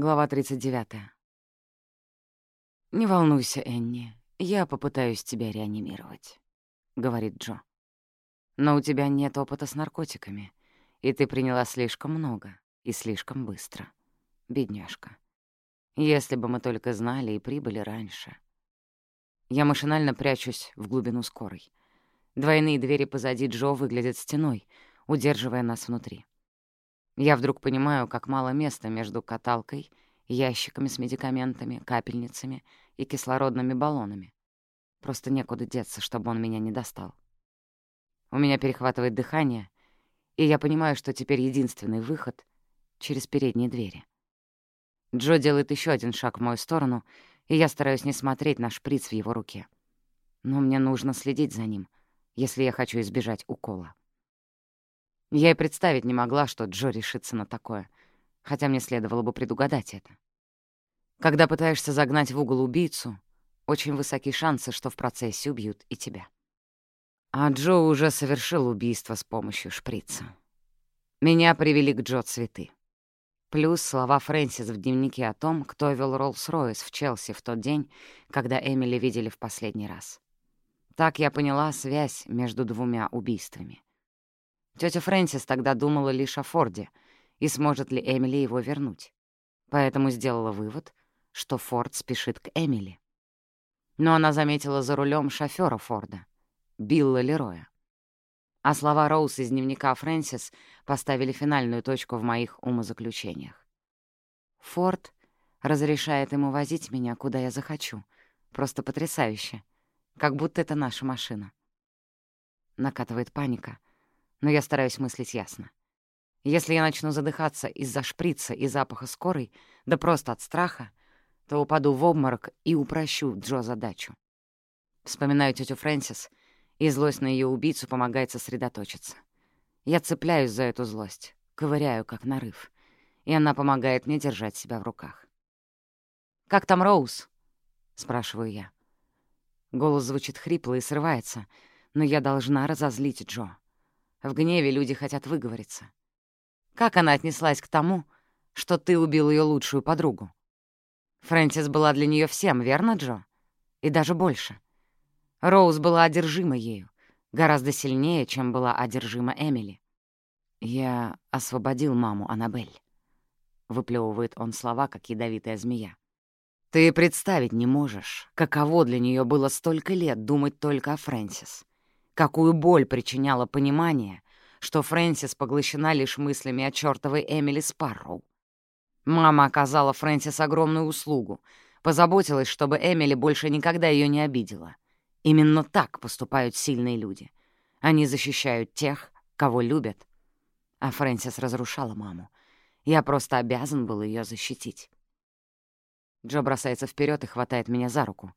Глава 39. «Не волнуйся, Энни, я попытаюсь тебя реанимировать», — говорит Джо. «Но у тебя нет опыта с наркотиками, и ты приняла слишком много и слишком быстро. Бедняжка. Если бы мы только знали и прибыли раньше». Я машинально прячусь в глубину скорой. Двойные двери позади Джо выглядят стеной, удерживая нас внутри. Я вдруг понимаю, как мало места между каталкой, ящиками с медикаментами, капельницами и кислородными баллонами. Просто некуда деться, чтобы он меня не достал. У меня перехватывает дыхание, и я понимаю, что теперь единственный выход — через передние двери. Джо делает еще один шаг в мою сторону, и я стараюсь не смотреть на шприц в его руке. Но мне нужно следить за ним, если я хочу избежать укола. Я и представить не могла, что Джо решится на такое, хотя мне следовало бы предугадать это. Когда пытаешься загнать в угол убийцу, очень высоки шансы, что в процессе убьют и тебя. А Джо уже совершил убийство с помощью шприца. Меня привели к Джо цветы. Плюс слова Фрэнсис в дневнике о том, кто вел Роллс-Ройс в Челси в тот день, когда Эмили видели в последний раз. Так я поняла связь между двумя убийствами. Тётя Фрэнсис тогда думала лишь о Форде и сможет ли Эмили его вернуть. Поэтому сделала вывод, что Форд спешит к Эмили. Но она заметила за рулем шофера Форда, Билла Лероя. А слова Роуз из дневника Фрэнсис поставили финальную точку в моих умозаключениях. Форд разрешает ему возить меня, куда я захочу. Просто потрясающе. Как будто это наша машина. Накатывает паника — но я стараюсь мыслить ясно. Если я начну задыхаться из-за шприца и запаха скорой, да просто от страха, то упаду в обморок и упрощу Джо задачу. Вспоминаю тетю Фрэнсис, и злость на ее убийцу помогает сосредоточиться. Я цепляюсь за эту злость, ковыряю, как нарыв, и она помогает мне держать себя в руках. «Как там Роуз?» — спрашиваю я. Голос звучит хрипло и срывается, но я должна разозлить Джо. В гневе люди хотят выговориться. Как она отнеслась к тому, что ты убил ее лучшую подругу? Фрэнсис была для нее всем, верно, Джо? И даже больше. Роуз была одержима ею, гораздо сильнее, чем была одержима Эмили. «Я освободил маму, Аннабель», — выплевывает он слова, как ядовитая змея. «Ты представить не можешь, каково для нее было столько лет думать только о Фрэнсис. Какую боль причиняло понимание, что Фрэнсис поглощена лишь мыслями о чёртовой Эмили Спарроу. Мама оказала Фрэнсис огромную услугу, позаботилась, чтобы Эмили больше никогда ее не обидела. Именно так поступают сильные люди. Они защищают тех, кого любят. А Фрэнсис разрушала маму. Я просто обязан был ее защитить. Джо бросается вперед и хватает меня за руку,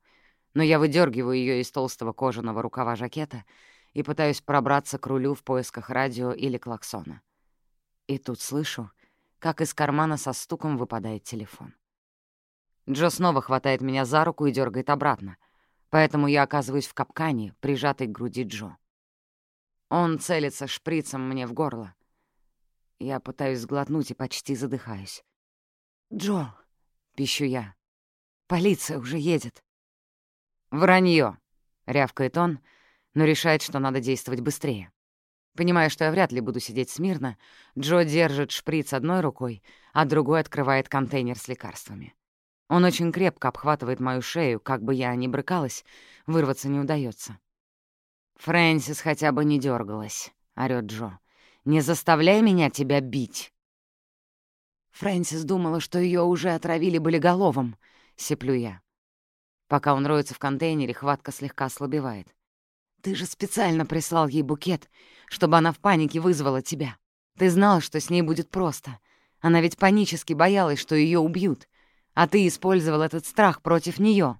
но я выдергиваю ее из толстого кожаного рукава жакета — и пытаюсь пробраться к рулю в поисках радио или клаксона. И тут слышу, как из кармана со стуком выпадает телефон. Джо снова хватает меня за руку и дергает обратно, поэтому я оказываюсь в капкане, прижатой к груди Джо. Он целится шприцем мне в горло. Я пытаюсь сглотнуть и почти задыхаюсь. «Джо!» — пищу я. «Полиция уже едет!» «Вранье!» — рявкает он, но решает, что надо действовать быстрее. Понимая, что я вряд ли буду сидеть смирно, Джо держит шприц одной рукой, а другой открывает контейнер с лекарствами. Он очень крепко обхватывает мою шею, как бы я ни брыкалась, вырваться не удается. «Фрэнсис хотя бы не дергалась, орёт Джо. «Не заставляй меня тебя бить!» Фрэнсис думала, что ее уже отравили болиголовом, — сеплю я. Пока он роется в контейнере, хватка слегка ослабевает. Ты же специально прислал ей букет, чтобы она в панике вызвала тебя. Ты знал, что с ней будет просто. Она ведь панически боялась, что ее убьют. А ты использовал этот страх против нее.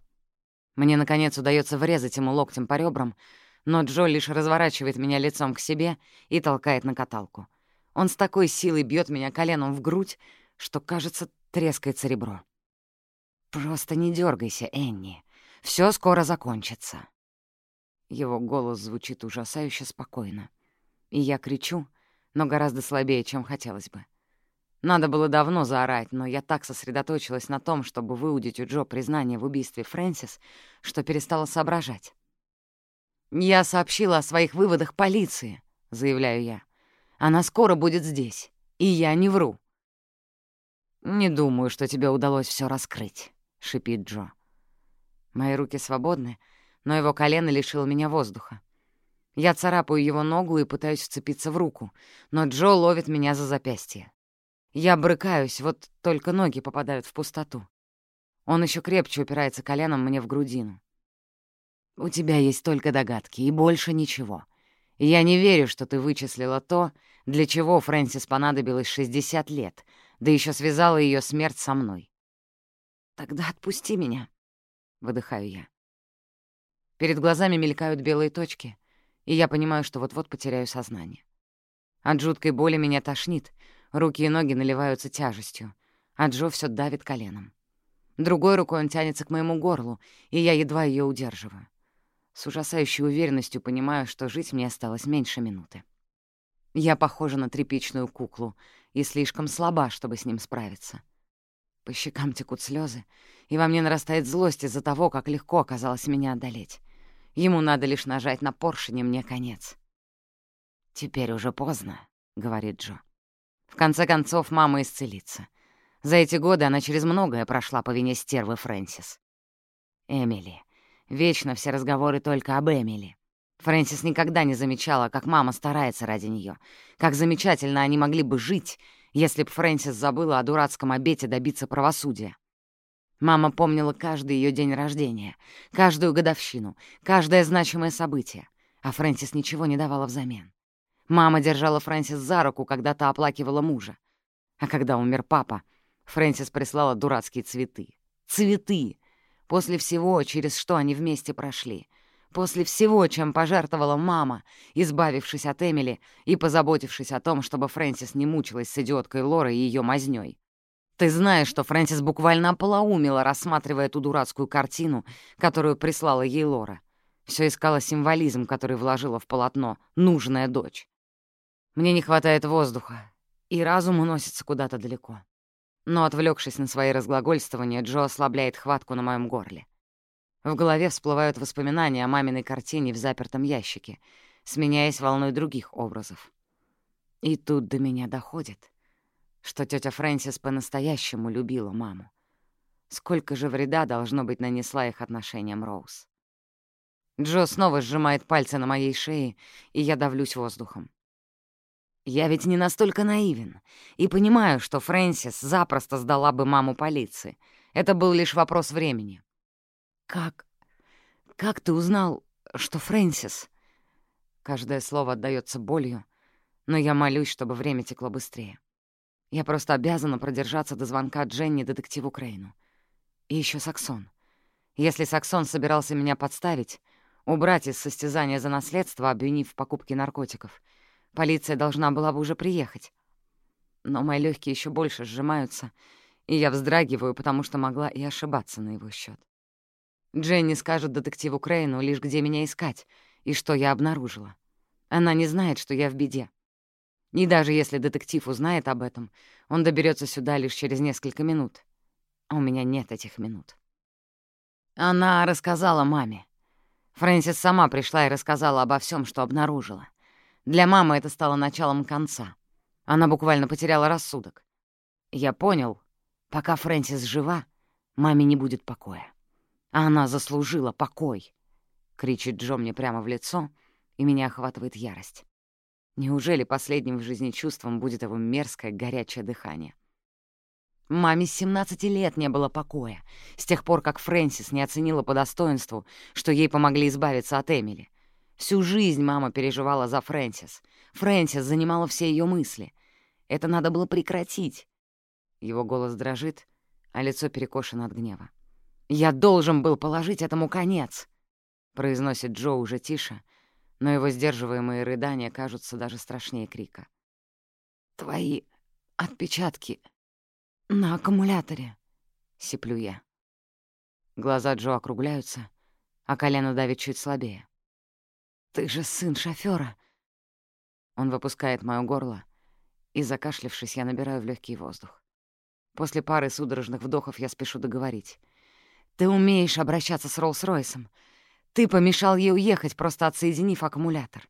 Мне, наконец, удается врезать ему локтем по ребрам, но Джо лишь разворачивает меня лицом к себе и толкает на каталку. Он с такой силой бьет меня коленом в грудь, что, кажется, трескается ребро. «Просто не дергайся, Энни. Все скоро закончится». Его голос звучит ужасающе спокойно. И я кричу, но гораздо слабее, чем хотелось бы. Надо было давно заорать, но я так сосредоточилась на том, чтобы выудить у Джо признание в убийстве Фрэнсис, что перестала соображать. «Я сообщила о своих выводах полиции», — заявляю я. «Она скоро будет здесь, и я не вру». «Не думаю, что тебе удалось все раскрыть», — шипит Джо. Мои руки свободны, но его колено лишило меня воздуха. Я царапаю его ногу и пытаюсь вцепиться в руку, но Джо ловит меня за запястье. Я брыкаюсь, вот только ноги попадают в пустоту. Он еще крепче упирается коленом мне в грудину. «У тебя есть только догадки, и больше ничего. Я не верю, что ты вычислила то, для чего Фрэнсис понадобилось 60 лет, да еще связала ее смерть со мной». «Тогда отпусти меня», — выдыхаю я. Перед глазами мелькают белые точки, и я понимаю, что вот-вот потеряю сознание. От жуткой боли меня тошнит — Руки и ноги наливаются тяжестью, а Джо все давит коленом. Другой рукой он тянется к моему горлу, и я едва ее удерживаю. С ужасающей уверенностью понимаю, что жить мне осталось меньше минуты. Я похожа на тряпичную куклу и слишком слаба, чтобы с ним справиться. По щекам текут слезы, и во мне нарастает злость из-за того, как легко оказалось меня одолеть. Ему надо лишь нажать на поршень, и мне конец. «Теперь уже поздно», — говорит Джо. В конце концов, мама исцелится. За эти годы она через многое прошла по вине стервы Фрэнсис. Эмили. Вечно все разговоры только об Эмили. Фрэнсис никогда не замечала, как мама старается ради нее, как замечательно они могли бы жить, если б Фрэнсис забыла о дурацком обете добиться правосудия. Мама помнила каждый ее день рождения, каждую годовщину, каждое значимое событие, а Фрэнсис ничего не давала взамен. Мама держала Фрэнсис за руку, когда та оплакивала мужа. А когда умер папа, Фрэнсис прислала дурацкие цветы. Цветы! После всего, через что они вместе прошли. После всего, чем пожертвовала мама, избавившись от Эмили и позаботившись о том, чтобы Фрэнсис не мучилась с идиоткой Лорой и ее мазнёй. Ты знаешь, что Фрэнсис буквально ополоумила, рассматривая ту дурацкую картину, которую прислала ей Лора. Все искала символизм, который вложила в полотно «нужная дочь». Мне не хватает воздуха, и разум уносится куда-то далеко. Но, отвлекшись на свои разглагольствования, Джо ослабляет хватку на моем горле. В голове всплывают воспоминания о маминой картине в запертом ящике, сменяясь волной других образов. И тут до меня доходит, что тетя Фрэнсис по-настоящему любила маму. Сколько же вреда, должно быть, нанесла их отношениям Роуз. Джо снова сжимает пальцы на моей шее, и я давлюсь воздухом. Я ведь не настолько наивен и понимаю, что Фрэнсис запросто сдала бы маму полиции. Это был лишь вопрос времени. «Как? Как ты узнал, что Фрэнсис?» Каждое слово отдаётся болью, но я молюсь, чтобы время текло быстрее. Я просто обязана продержаться до звонка Дженни детективу Крейну. И ещё Саксон. Если Саксон собирался меня подставить, убрать из состязания за наследство, обвинив в покупке наркотиков — Полиция должна была бы уже приехать. Но мои легкие еще больше сжимаются, и я вздрагиваю, потому что могла и ошибаться на его счет. Дженни скажет детективу Крейну лишь, где меня искать и что я обнаружила. Она не знает, что я в беде. И даже если детектив узнает об этом, он доберется сюда лишь через несколько минут. А у меня нет этих минут. Она рассказала маме. Фрэнсис сама пришла и рассказала обо всем, что обнаружила. Для мамы это стало началом конца. Она буквально потеряла рассудок. Я понял, пока Фрэнсис жива, маме не будет покоя. А она заслужила покой, — кричит Джо мне прямо в лицо, и меня охватывает ярость. Неужели последним в жизни чувством будет его мерзкое горячее дыхание? Маме с 17 лет не было покоя, с тех пор, как Фрэнсис не оценила по достоинству, что ей помогли избавиться от Эмили. Всю жизнь мама переживала за Фрэнсис. Фрэнсис занимала все ее мысли. Это надо было прекратить. Его голос дрожит, а лицо перекошено от гнева. «Я должен был положить этому конец», — произносит Джо уже тише, но его сдерживаемые рыдания кажутся даже страшнее крика. «Твои отпечатки на аккумуляторе», — сиплю я. Глаза Джо округляются, а колено давит чуть слабее. «Ты же сын шофёра!» Он выпускает моё горло, И, закашлившись, я набираю в легкий воздух. После пары судорожных вдохов я спешу договорить. «Ты умеешь обращаться с Роллс-Ройсом. Ты помешал ей уехать, просто отсоединив аккумулятор.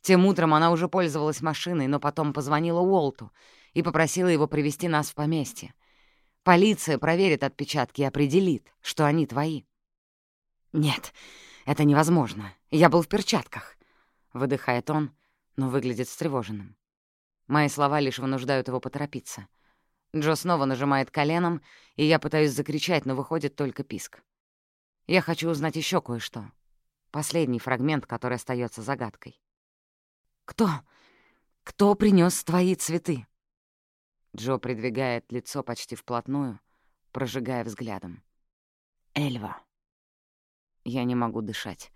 Тем утром она уже пользовалась машиной, но потом позвонила Уолту и попросила его привести нас в поместье. Полиция проверит отпечатки и определит, что они твои». «Нет, это невозможно. Я был в перчатках», — выдыхает он, но выглядит встревоженным. Мои слова лишь вынуждают его поторопиться. Джо снова нажимает коленом, и я пытаюсь закричать, но выходит только писк. Я хочу узнать еще кое-что. Последний фрагмент, который остается загадкой. «Кто? Кто принес твои цветы?» Джо придвигает лицо почти вплотную, прожигая взглядом. «Эльва». Я не могу дышать,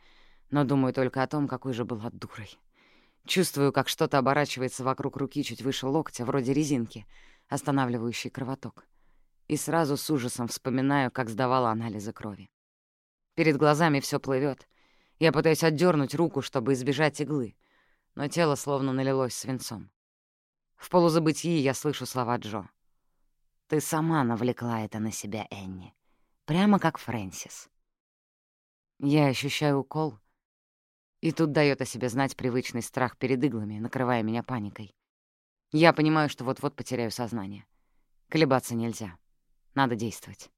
но думаю только о том, какой же была дурой. Чувствую, как что-то оборачивается вокруг руки чуть выше локтя, вроде резинки, останавливающей кровоток. И сразу с ужасом вспоминаю, как сдавала анализы крови. Перед глазами все плывет. Я пытаюсь отдернуть руку, чтобы избежать иглы, но тело словно налилось свинцом. В полузабытии я слышу слова Джо. «Ты сама навлекла это на себя, Энни. Прямо как Фрэнсис». Я ощущаю укол, и тут дает о себе знать привычный страх перед иглами, накрывая меня паникой. Я понимаю, что вот-вот потеряю сознание. Колебаться нельзя. Надо действовать.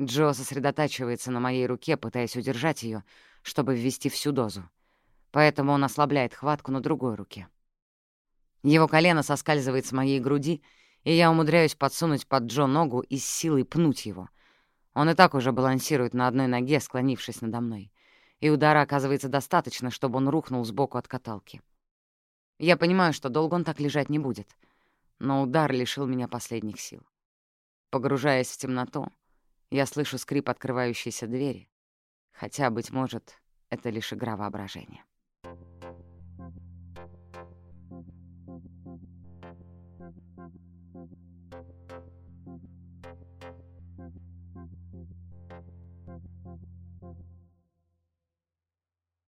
Джо сосредотачивается на моей руке, пытаясь удержать ее, чтобы ввести всю дозу. Поэтому он ослабляет хватку на другой руке. Его колено соскальзывает с моей груди, и я умудряюсь подсунуть под Джо ногу и с силой пнуть его. Он и так уже балансирует на одной ноге, склонившись надо мной и удара оказывается достаточно, чтобы он рухнул сбоку от каталки. Я понимаю, что долго он так лежать не будет, но удар лишил меня последних сил. Погружаясь в темноту, я слышу скрип открывающейся двери, хотя, быть может, это лишь игра воображения.